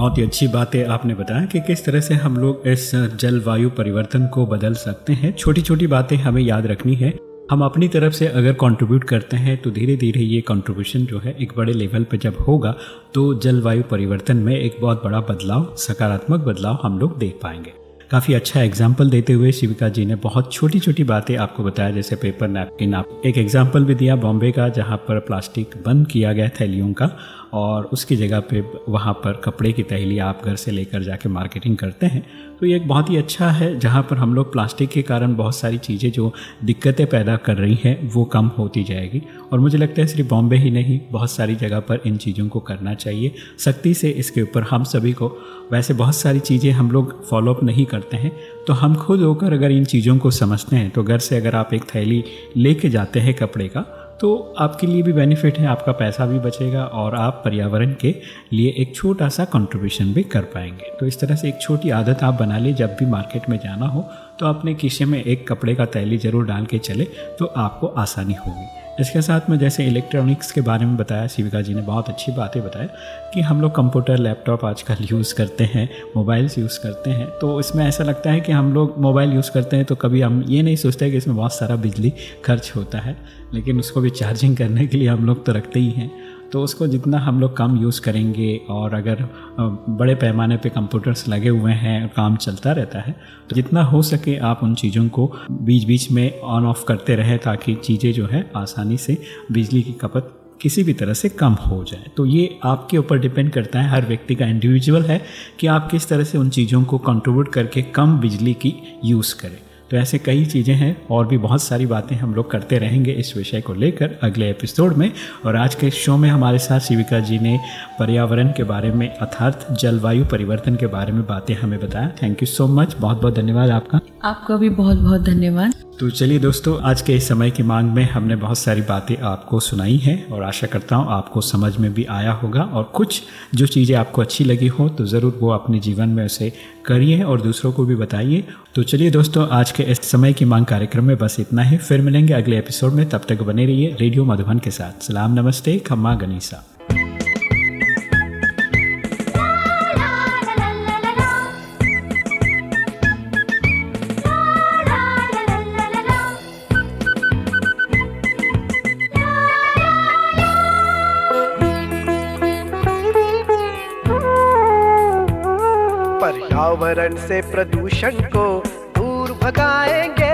बहुत ही अच्छी बातें आपने बताया कि किस तरह से हम लोग इस जलवायु परिवर्तन को बदल सकते हैं। छोटी छोटी बातें हमें याद रखनी है। हम अपनी तरफ़ से अगर कंट्रीब्यूट करते हैं तो धीरे धीरे ये कंट्रीब्यूशन जो है एक बड़े लेवल पर जब होगा तो जलवायु परिवर्तन में एक बहुत बड़ा बदलाव, सकारात्मक बदलाव हम लोग देख पाएँगे। काफ़ी अच्छा एग्ज़ाम्पल देते हुए शिविका जी ने बहुत छोटी छोटी बातें आपको बताया, जैसे पेपर नैपकिन आप एक एग्ज़ाम्पल भी दिया बॉम्बे का, जहाँ पर प्लास्टिक बंद किया गया थैलियों का और उसकी जगह पे वहाँ पर कपड़े की थैली आप घर से लेकर जाके मार्केटिंग करते हैं। तो ये एक बहुत ही अच्छा है, जहाँ पर हम लोग प्लास्टिक के कारण बहुत सारी चीज़ें जो दिक्कतें पैदा कर रही हैं, वो कम होती जाएगी। और मुझे लगता है सिर्फ़ बॉम्बे ही नहीं, बहुत सारी जगह पर इन चीज़ों को करना चाहिए। सख्ती से इसके ऊपर हम सभी को, वैसे बहुत सारी चीज़ें हम लोग फॉलोअप नहीं करते हैं तो हम खुद होकर अगर इन चीज़ों को समझते हैं तो घर से अगर आप एक थैली लेके जाते हैं कपड़े का तो आपके लिए भी बेनिफिट है, आपका पैसा भी बचेगा और आप पर्यावरण के लिए एक छोटा सा कंट्रीब्यूशन भी कर पाएँगे। तो इस तरह से एक छोटी आदत आप बना लें, जब भी मार्केट में जाना हो तो अपने किस्से में एक कपड़े का तैली ज़रूर डाल के चले तो आपको आसानी होगी। इसके साथ में जैसे इलेक्ट्रॉनिक्स के बारे में बताया, शिविका जी ने बहुत अच्छी बातें बताया कि हम लोग कंप्यूटर लैपटॉप आजकल यूज़ करते हैं मोबाइल्स यूज़ करते हैं। तो इसमें ऐसा लगता है कि हम लोग मोबाइल यूज़ करते हैं तो कभी हम ये नहीं सोचते कि इसमें बहुत सारा बिजली खर्च होता है, लेकिन उसको भी चार्जिंग करने के लिए हम लोग तो रखते ही हैं। तो उसको जितना हम लोग कम यूज़ करेंगे और अगर बड़े पैमाने पे कंप्यूटर्स लगे हुए हैं, काम चलता रहता है तो जितना हो सके आप उन चीज़ों को बीच बीच में ऑन ऑफ़ करते रहें ताकि चीज़ें जो है आसानी से बिजली की खपत किसी भी तरह से कम हो जाए। तो ये आपके ऊपर डिपेंड करता है, हर व्यक्ति का इंडिविजुअल है कि आप किस तरह से उन चीज़ों को कंट्रीब्यूट करके कम बिजली की यूज़ करें। तो ऐसे कई चीज़ें हैं और भी बहुत सारी बातें हम लोग करते रहेंगे इस विषय को लेकर अगले एपिसोड में। और आज के शो में हमारे साथ शिविका जी ने पर्यावरण के बारे में अर्थार्थ जलवायु परिवर्तन के बारे में बातें हमें बताया। थैंक यू सो मच बहुत बहुत धन्यवाद आपका। आपका भी बहुत बहुत धन्यवाद। तो चलिए दोस्तों, आज के इस समय की मांग में हमने बहुत सारी बातें आपको सुनाई हैं और आशा करता हूँ आपको समझ में भी आया होगा और कुछ जो चीज़ें आपको अच्छी लगी हो तो ज़रूर वो अपने जीवन में उसे करिए और दूसरों को भी बताइए। तो चलिए दोस्तों, आज के इस समय की मांग कार्यक्रम में बस इतना ही। फिर मिलेंगे अगले एपिसोड में। तब तक बने रहिए रेडियो मधुबन के साथ। सलाम, नमस्ते, खम्मा, गनीसा। पर्यावरण से प्रदूषण को दूर भगाएँगे।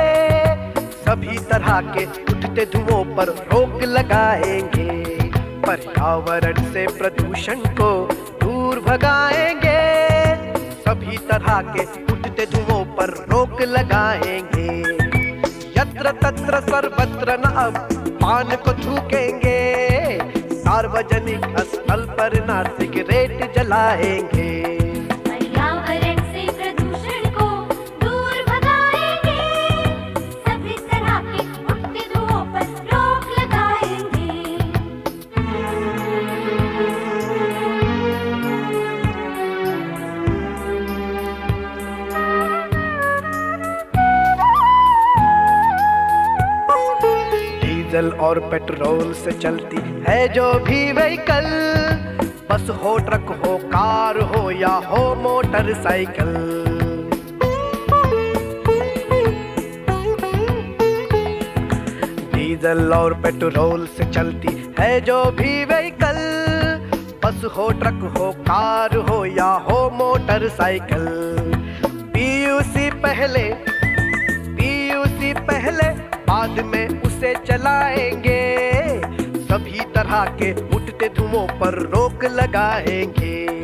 सभी तरह के उठते धुओं पर रोक लगाएँगे। पर्यावरण से प्रदूषण को दूर भगाएँगे। सभी तरह के उठते धुओं पर रोक लगाएँगे। यत्र तत्र सर्वत्र न अब पान को थूकेंगे। सार्वजनिक स्थल पर ना सिगरेट जलाएँगे। और पेट्रोल से चलती है जो भी व्हीकल बस हो ट्रक, हो कार, हो या हो मोटरसाइकिल डीजल और पेट्रोल से चलती है जो भी व्हीकल बस हो ट्रक, हो कार, हो या हो मोटरसाइकिल पीयूसी पहले पीयूसी पहले, बाद में उसे चलाएँगे। सभी तरह के उठते धुओं पर रोक लगाएँगे।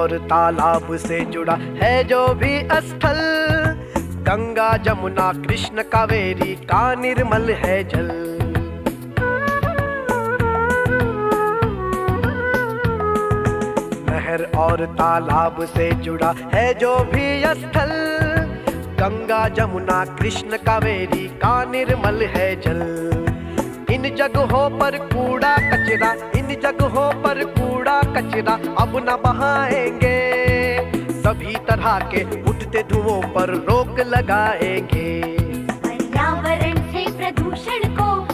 और तालाब से जुड़ा है जो भी स्थल। गंगा जमुना कृष्ण, कावेरी का निर्मल है जल। नहर और तालाब से जुड़ा है जो भी स्थल। गंगा जमुना कृष्ण, कावेरी का निर्मल है जल। इन जगहों पर कूड़ा कचरा, इन जगहों पर कूड़ा कचरा, अब न बहाएँगे। सभी तरह के उठते धुओं पर रोक लगाएँगे। पर्यावरण से प्रदूषण को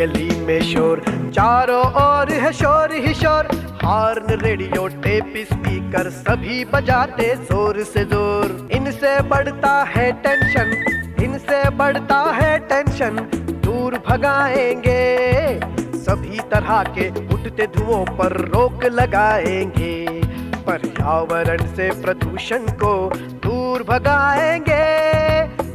गली में शोर। चारों ओर है शोर ही शोर। हॉर्न, रेडियो, टेप, स्पीकर सभी बजाते ज़ोर से ज़ोर। इनसे बढ़ता है टेंशन, इनसे बढ़ता है टेंशन। दूर भगाएँगे, सभी तरह के उठते धुओं पर रोक लगाएँगे। पर्यावरण से प्रदूषण को दूर भगाएँगे,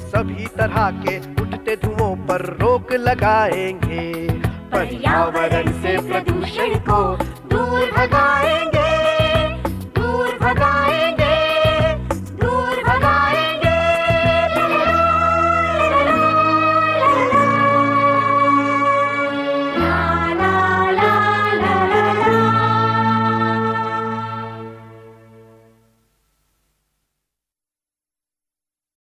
सभी तरह के उठते धुओं पर रोक लगाएँगे। पर्यावरण से प्रदूषण को दूर भगाएँगे।